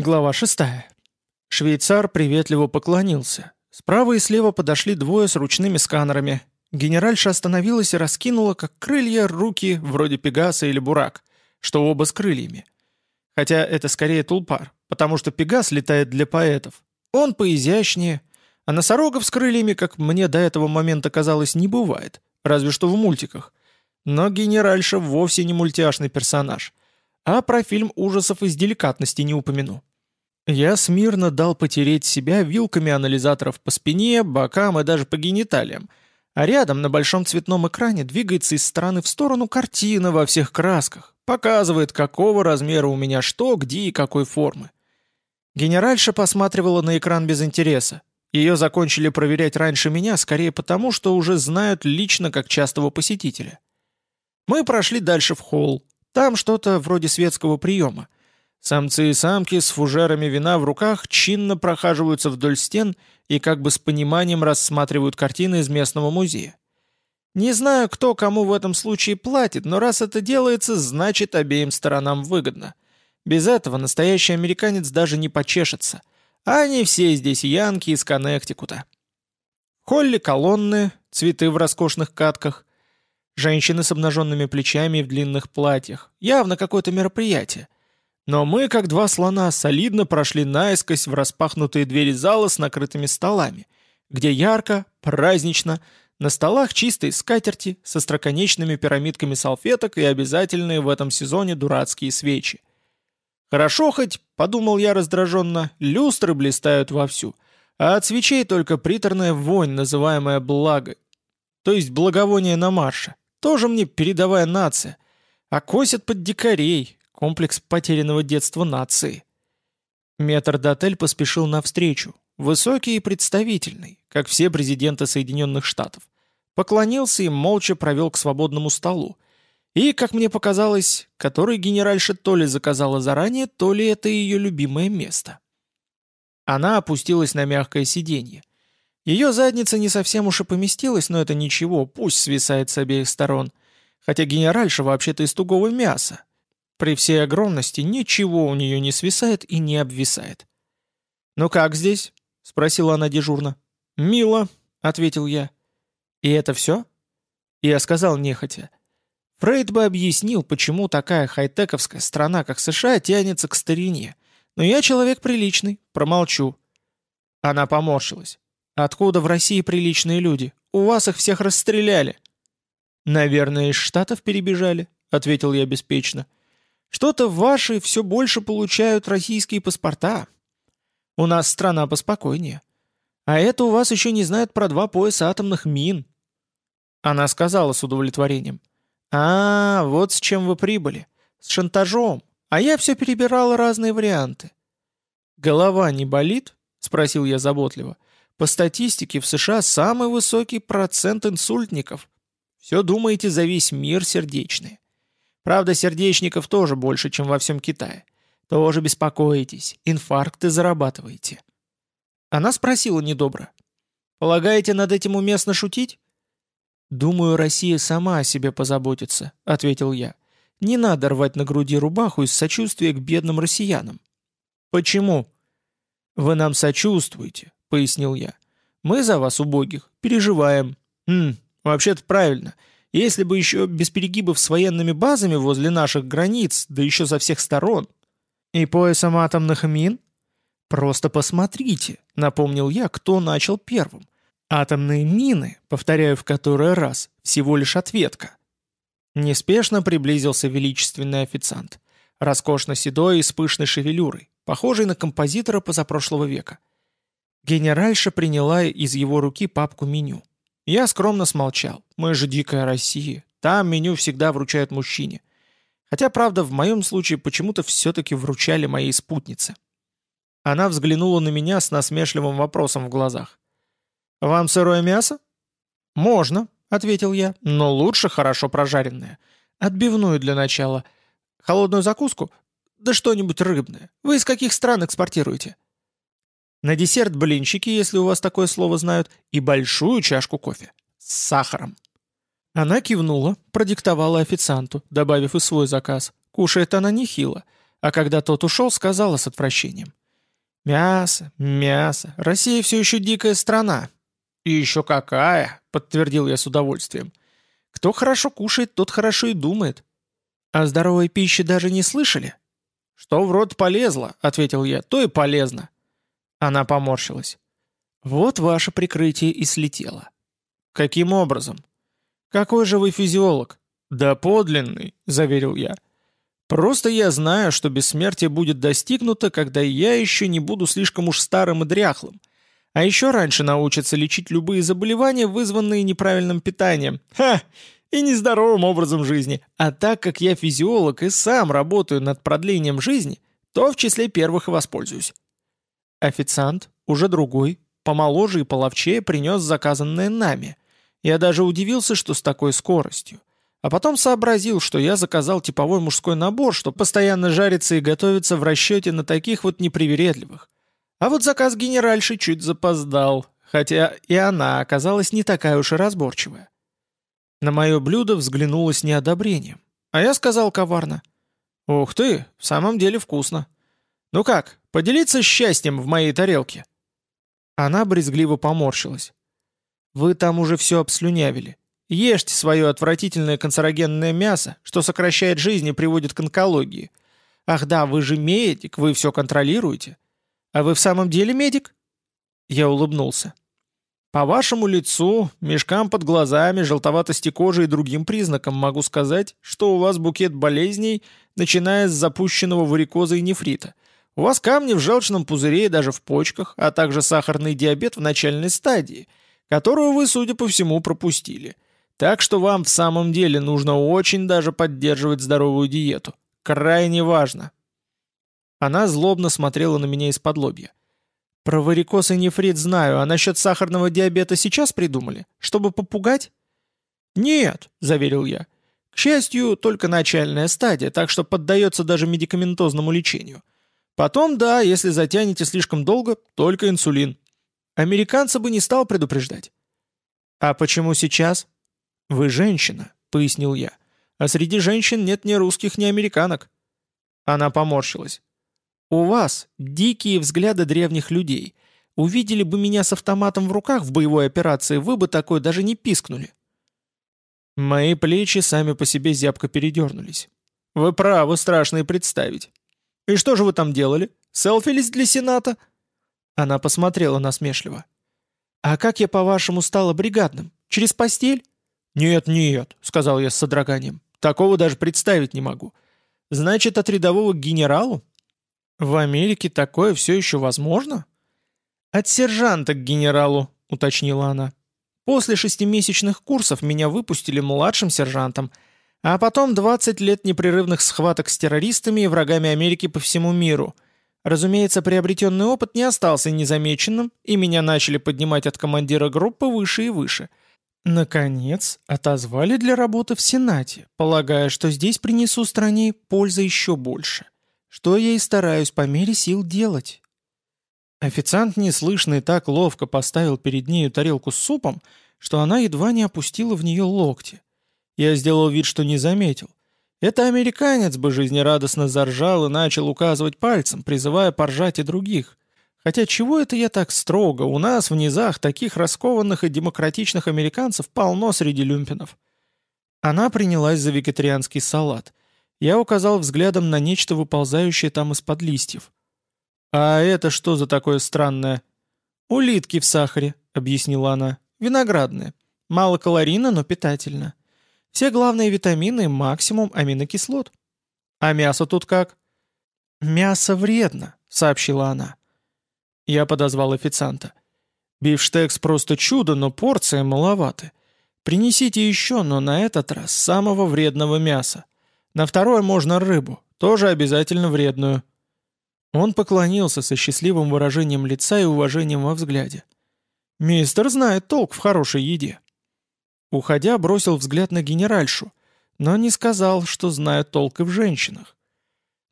Глава 6. Швейцар приветливо поклонился. Справа и слева подошли двое с ручными сканерами. Генеральша остановилась и раскинула, как крылья, руки, вроде Пегаса или Бурак, что оба с крыльями. Хотя это скорее тулпар, потому что Пегас летает для поэтов. Он поизящнее, а носорогов с крыльями, как мне до этого момента казалось, не бывает, разве что в мультиках. Но генеральша вовсе не мультяшный персонаж. А про фильм ужасов из деликатности не упомяну. Я смирно дал потереть себя вилками анализаторов по спине, бокам и даже по гениталиям, а рядом на большом цветном экране двигается из стороны в сторону картина во всех красках, показывает, какого размера у меня что, где и какой формы. Генеральша посматривала на экран без интереса. Ее закончили проверять раньше меня, скорее потому, что уже знают лично как частого посетителя. Мы прошли дальше в холл. Там что-то вроде светского приема. Самцы и самки с фужерами вина в руках чинно прохаживаются вдоль стен и как бы с пониманием рассматривают картины из местного музея. Не знаю, кто кому в этом случае платит, но раз это делается, значит обеим сторонам выгодно. Без этого настоящий американец даже не почешется. А они все здесь янки из Коннектикута. В холле колонны, цветы в роскошных катках, женщины с обнаженными плечами и в длинных платьях. Явно какое-то мероприятие. Но мы, как два слона, солидно прошли наискось в распахнутые двери зала с накрытыми столами, где ярко, празднично, на столах чистые скатерти со строконечными пирамидками салфеток и обязательные в этом сезоне дурацкие свечи. Хорошо хоть, подумал я раздраженно, люстры блистают вовсю, а от свечей только приторная вонь, называемая благой. То есть благовоние на марше. Тоже мне передовая нация. А косят под дикарей, Комплекс потерянного детства нации. Метрдотель поспешил навстречу, высокий и представительный, как все президенты Соединенных Штатов. Поклонился и молча провел к свободному столу. И, как мне показалось, который генеральша то ли заказала заранее, то ли это ее любимое место. Она опустилась на мягкое сиденье. Ее задница не совсем уж и поместилась, но это ничего, пусть свисает с обеих сторон. Хотя генеральша вообще-то из тугого мяса, при всей огромности ничего у нее не свисает и не обвисает. «Ну как здесь?» — спросила она дежурно. «Мило», — ответил я. «И это все?» Я сказал нехотя. Фрейд бы объяснил, почему такая хай-тековская страна, как США, тянется к старине. Но я человек приличный, промолчу. Она поморщилась. «Откуда в России приличные люди? У вас их всех расстреляли». «Наверное, из Штатов перебежали», — ответил я беспечно. Что-то ваши все больше получают российские паспорта. У нас страна поспокойнее. А это у вас еще не знают про два пояса атомных мин». Она сказала с удовлетворением. «А, вот с чем вы прибыли. С шантажом. А я все перебирала разные варианты». «Голова не болит?» — спросил я заботливо. «По статистике в США самый высокий процент инсультников. Все думаете за весь мир сердечные. Правда, сердечников тоже больше, чем во всем Китае. Тоже беспокоитесь, инфаркты зарабатываете. Она спросила недобро. «Полагаете, над этим уместно шутить?» «Думаю, Россия сама о себе позаботится», — ответил я. «Не надо рвать на груди рубаху из сочувствия к бедным россиянам». «Почему?» «Вы нам сочувствуете», — пояснил я. «Мы за вас, убогих, переживаем». «Хм, вообще-то правильно. Если бы еще без перегибов с военными базами возле наших границ, да еще со всех сторон. И поясом атомных мин? Просто посмотрите, напомнил я, кто начал первым. Атомные мины, повторяю в который раз, всего лишь ответка. Неспешно приблизился величественный официант. Роскошно седой и с пышной шевелюрой, похожий на композитора позапрошлого века. Генеральша приняла из его руки папку меню. Я скромно смолчал. Мы же дикая Россия. Там меню всегда вручают мужчине. Хотя, правда, в моем случае почему-то все-таки вручали моей спутнице. Она взглянула на меня с насмешливым вопросом в глазах. «Вам сырое мясо?» «Можно», — ответил я, — «но лучше хорошо прожаренное. Отбивную для начала. Холодную закуску? Да что-нибудь рыбное. Вы из каких стран экспортируете?» На десерт блинчики, если у вас такое слово знают, и большую чашку кофе. С сахаром. Она кивнула, продиктовала официанту, добавив и свой заказ. Кушает она нехило. а когда тот ушел, сказала с отвращением. «Мясо, мясо, Россия все еще дикая страна». «И еще какая!» — подтвердил я с удовольствием. «Кто хорошо кушает, тот хорошо и думает». «О здоровой пище даже не слышали?» «Что в рот полезло», — ответил я, — «то и полезно». Она поморщилась. «Вот ваше прикрытие и слетело». «Каким образом?» «Какой же вы физиолог?» «Да подлинный», — заверил я. «Просто я знаю, что бессмертие будет достигнуто, когда я еще не буду слишком уж старым и дряхлым, а еще раньше научатся лечить любые заболевания, вызванные неправильным питанием. Ха! и нездоровым образом жизни. А так как я физиолог и сам работаю над продлением жизни, то в числе первых и воспользуюсь. Официант, уже другой, помоложе и половчее принес заказанное нами. Я даже удивился, что с такой скоростью. А потом сообразил, что я заказал типовой мужской набор, что постоянно жарится и готовится в расчете на таких вот непривередливых. А вот заказ генеральши чуть запоздал, хотя и она оказалась не такая уж и разборчивая. На мое блюдо взглянула неодобрением. А я сказал коварно. «Ух ты, в самом деле вкусно. Ну как, поделиться счастьем в моей тарелке?» Она брезгливо поморщилась. «Вы там уже все обслюнявили. Ешьте свое отвратительное канцерогенное мясо, что сокращает жизнь и приводит к онкологии. Ах да, вы же медик, вы все контролируете. А вы в самом деле медик?» Я улыбнулся. По вашему лицу, мешкам под глазами, желтоватости кожи и другим признакам могу сказать, что у вас букет болезней, начиная с запущенного варикоза и нефрита. У вас камни в желчном пузыре и даже в почках, а также сахарный диабет в начальной стадии, которую вы, судя по всему, пропустили. Так что вам в самом деле нужно очень даже поддерживать здоровую диету. Крайне важно. Она злобно смотрела на меня из-под лобья. Про варикоз и нефрит знаю, а насчет сахарного диабета сейчас придумали? Чтобы попугать? Нет, заверил я. К счастью, только начальная стадия, так что поддается даже медикаментозному лечению. Потом, да, если затянете слишком долго, только инсулин. Американца бы не стал предупреждать. А почему сейчас? Вы женщина, пояснил я. А среди женщин нет ни русских, ни американок. Она поморщилась. У вас дикие взгляды древних людей. Увидели бы меня с автоматом в руках в боевой операции, вы бы такой даже не пискнули. Мои плечи сами по себе зябко передернулись. Вы правы, страшно и представить. И что же вы там делали? Селфились для Сената? Она посмотрела насмешливо. «А как я, по-вашему, стала бригадным? Через постель?» «Нет, нет», — сказал я с содроганием. «Такого даже представить не могу. Значит, от рядового к генералу? «В Америке такое все еще возможно?» «От сержанта к генералу», — уточнила она. «После шестимесячных курсов меня выпустили младшим сержантом, а потом 20 лет непрерывных схваток с террористами и врагами Америки по всему миру. Разумеется, приобретенный опыт не остался незамеченным, и меня начали поднимать от командира группы выше и выше». Наконец, отозвали для работы в Сенате, полагая, что здесь принесу стране пользы еще больше — что я и стараюсь по мере сил делать. Официант неслышно и так ловко поставил перед нею тарелку с супом, что она едва не опустила в нее локти. Я сделал вид, что не заметил. Это американец бы жизнерадостно заржал и начал указывать пальцем, призывая поржать и других. Хотя чего это я так строго? У нас в низах таких раскованных и демократичных американцев полно среди люмпинов. Она принялась за вегетарианский салат. Я указал взглядом на нечто выползающее там из-под листьев. «А это что за такое странное?» «Улитки в сахаре», — объяснила она. «Виноградные. Мало калорийно, но питательно. Все главные витамины, максимум аминокислот». «А мясо тут как?» «Мясо вредно», — сообщила она. Я подозвал официанта. «Бифштекс просто чудо, но порции маловаты. Принесите еще, но на этот раз самого вредного мяса. На второе можно рыбу, тоже обязательно вредную». Он поклонился со счастливым выражением лица и уважением во взгляде. «Мистер знает толк в хорошей еде». Уходя, бросил взгляд на генеральшу, но не сказал, что знает толк и в женщинах.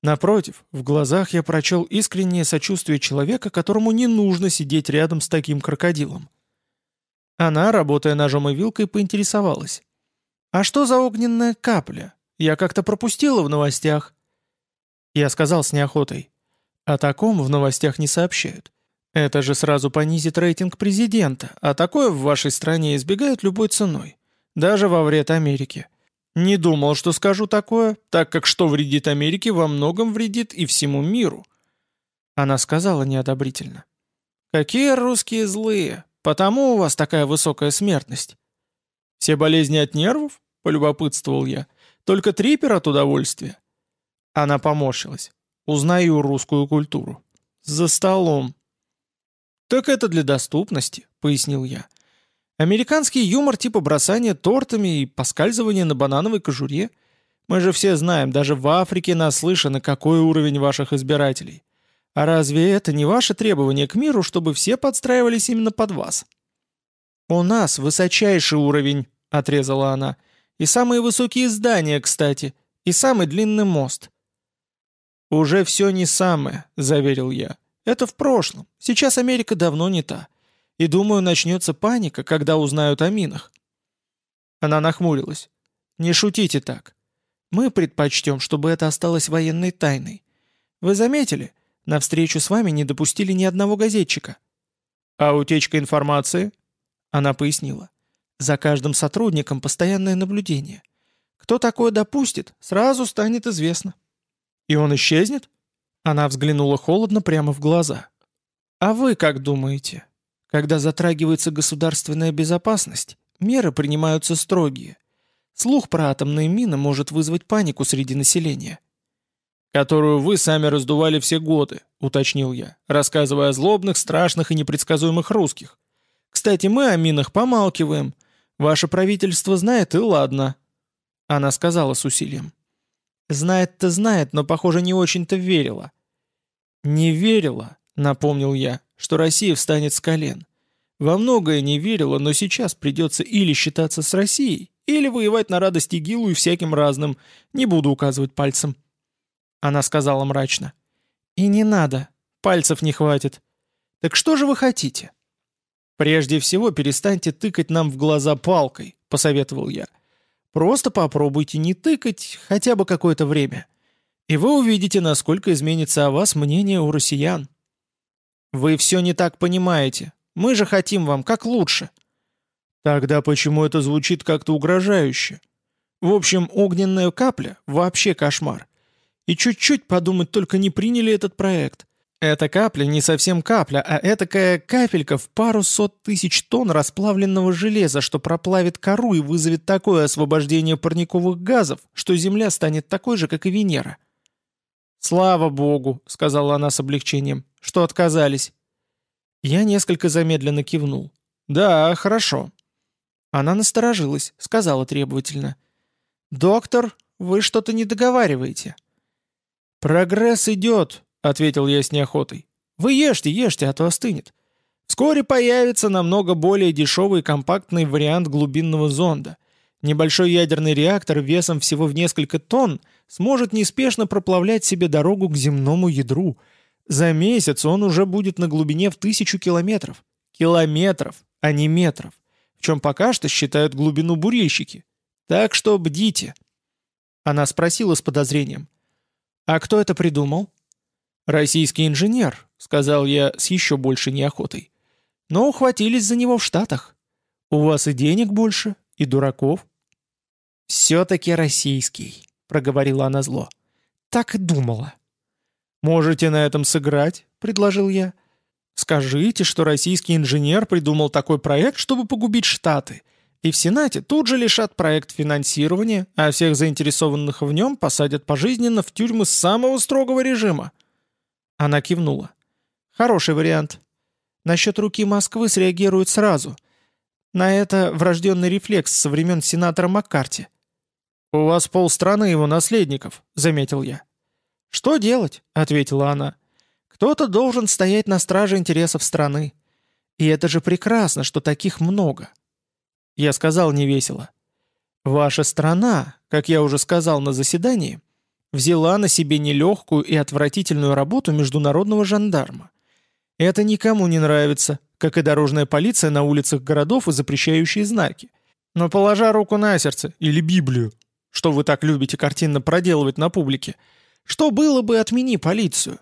Напротив, в глазах я прочел искреннее сочувствие человека, которому не нужно сидеть рядом с таким крокодилом. Она, работая ножом и вилкой, поинтересовалась. «А что за огненная капля? Я как-то пропустила в новостях». Я сказал с неохотой. О таком в новостях не сообщают. Это же сразу понизит рейтинг президента, а такое в вашей стране избегают любой ценой. Даже во вред Америке. Не думал, что скажу такое, так как что вредит Америке, во многом вредит и всему миру. Она сказала неодобрительно. «Какие русские злые! Потому у вас такая высокая смертность». «Все болезни от нервов?» — полюбопытствовал я. «Только трипер от удовольствия». Она поморщилась. «Узнаю русскую культуру». «За столом». «Так это для доступности», — пояснил я. «Американский юмор типа бросания тортами и поскальзывания на банановой кожуре. Мы же все знаем, даже в Африке наслышаны, какой уровень ваших избирателей. А разве это не ваше требование к миру, чтобы все подстраивались именно под вас?» «У нас высочайший уровень», — отрезала она. «И самые высокие здания, кстати, и самый длинный мост». «Уже все не самое», — заверил я. «Это в прошлом. Сейчас Америка давно не та. И думаю, начнется паника, когда узнают о минах». Она нахмурилась. «Не шутите так. Мы предпочтем, чтобы это осталось военной тайной. Вы заметили, на встречу с вами не допустили ни одного газетчика». «А утечка информации?» Она пояснила. «За каждым сотрудником постоянное наблюдение. Кто такое допустит, сразу станет известно». «И он исчезнет?» Она взглянула холодно прямо в глаза. «А вы как думаете? Когда затрагивается государственная безопасность, меры принимаются строгие. Слух про атомные мины может вызвать панику среди населения которую вы сами раздували все годы», — уточнил я, рассказывая о злобных, страшных и непредсказуемых русских. «Кстати, мы о минах помалкиваем. Ваше правительство знает, и ладно». Она сказала с усилием. «Знает-то знает, но, похоже, не очень-то верила». «Не верила», — напомнил я, — «что Россия встанет с колен. Во многое не верила, но сейчас придется или считаться с Россией, или воевать на радости Гилу и всяким разным. Не буду указывать пальцем». Она сказала мрачно. «И не надо. Пальцев не хватит. Так что же вы хотите?» «Прежде всего перестаньте тыкать нам в глаза палкой», — посоветовал я. «Просто попробуйте не тыкать хотя бы какое-то время. И вы увидите, насколько изменится о вас мнение у россиян». «Вы все не так понимаете. Мы же хотим вам как лучше». «Тогда почему это звучит как-то угрожающе?» «В общем, огненная капля — вообще кошмар. И чуть-чуть подумать только не приняли этот проект. Эта капля не совсем капля, а этакая капелька в пару сот тысяч тонн расплавленного железа, что проплавит кору и вызовет такое освобождение парниковых газов, что Земля станет такой же, как и Венера. «Слава Богу», — сказала она с облегчением, — «что отказались». Я несколько замедленно кивнул. «Да, хорошо». Она насторожилась, сказала требовательно. «Доктор, вы что-то не договариваете. «Прогресс идет», — ответил я с неохотой. «Вы ешьте, ешьте, а то остынет. Вскоре появится намного более дешевый и компактный вариант глубинного зонда. Небольшой ядерный реактор весом всего в несколько тонн сможет неспешно проплавлять себе дорогу к земному ядру. За месяц он уже будет на глубине в тысячу километров. Километров, а не метров. В чем пока что считают глубину бурильщики. Так что бдите». Она спросила с подозрением. «А кто это придумал?» «Российский инженер», — сказал я с еще большей неохотой. «Но ухватились за него в Штатах. У вас и денег больше, и дураков». «Все-таки российский», — проговорила она зло. «Так и думала». «Можете на этом сыграть», — предложил я. «Скажите, что российский инженер придумал такой проект, чтобы погубить Штаты, и в Сенате тут же лишат проект финансирования, а всех заинтересованных в нем посадят пожизненно в тюрьмы самого строгого режима. Она кивнула. Хороший вариант. Насчет руки Москвы среагируют сразу. На это врожденный рефлекс со времен сенатора Маккарти. «У вас полстраны его наследников», — заметил я. «Что делать?» — ответила она. «Кто-то должен стоять на страже интересов страны. И это же прекрасно, что таких много. Я сказал невесело. «Ваша страна, как я уже сказал на заседании, взяла на себе нелегкую и отвратительную работу международного жандарма. Это никому не нравится, как и дорожная полиция на улицах городов и запрещающие знаки. Но положа руку на сердце, или Библию, что вы так любите картинно проделывать на публике, Что было бы, отмени полицию.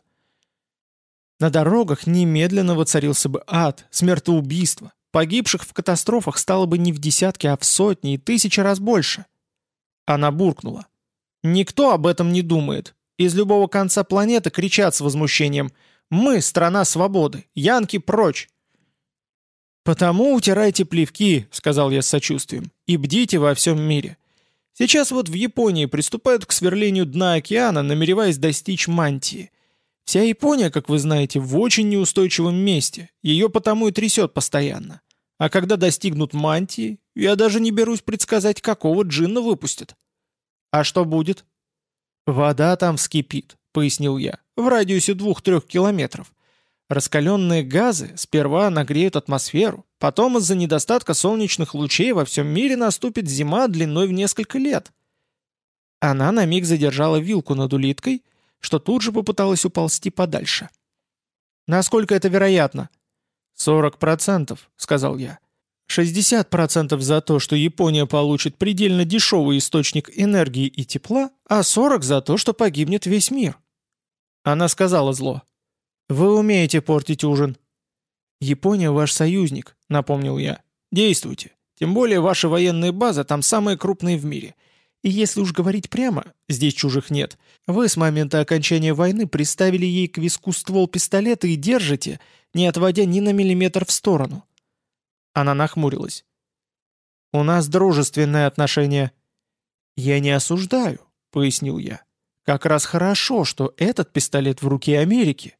На дорогах немедленно воцарился бы ад, смертоубийство. Погибших в катастрофах стало бы не в десятки, а в сотни и тысячи раз больше. Она буркнула. Никто об этом не думает. Из любого конца планеты кричат с возмущением «Мы — страна свободы! Янки прочь!» «Потому утирайте плевки», — сказал я с сочувствием, — «и бдите во всем мире. Сейчас вот в Японии приступают к сверлению дна океана, намереваясь достичь мантии. Вся Япония, как вы знаете, в очень неустойчивом месте, ее потому и трясет постоянно. А когда достигнут мантии, я даже не берусь предсказать, какого джинна выпустят. А что будет? Вода там вскипит, пояснил я, в радиусе двух-трех километров. Раскаленные газы сперва нагреют атмосферу, потом из-за недостатка солнечных лучей во всем мире наступит зима длиной в несколько лет. Она на миг задержала вилку над улиткой, что тут же попыталась уползти подальше. «Насколько это вероятно?» «Сорок процентов», — сказал я. 60% за то, что Япония получит предельно дешевый источник энергии и тепла, а 40% за то, что погибнет весь мир. Она сказала зло. «Вы умеете портить ужин». «Япония ваш союзник», — напомнил я. «Действуйте. Тем более ваши военные базы там самые крупные в мире. И если уж говорить прямо, здесь чужих нет. Вы с момента окончания войны приставили ей к виску ствол пистолета и держите, не отводя ни на миллиметр в сторону». Она нахмурилась. «У нас дружественные отношения». «Я не осуждаю», — пояснил я. «Как раз хорошо, что этот пистолет в руке Америки».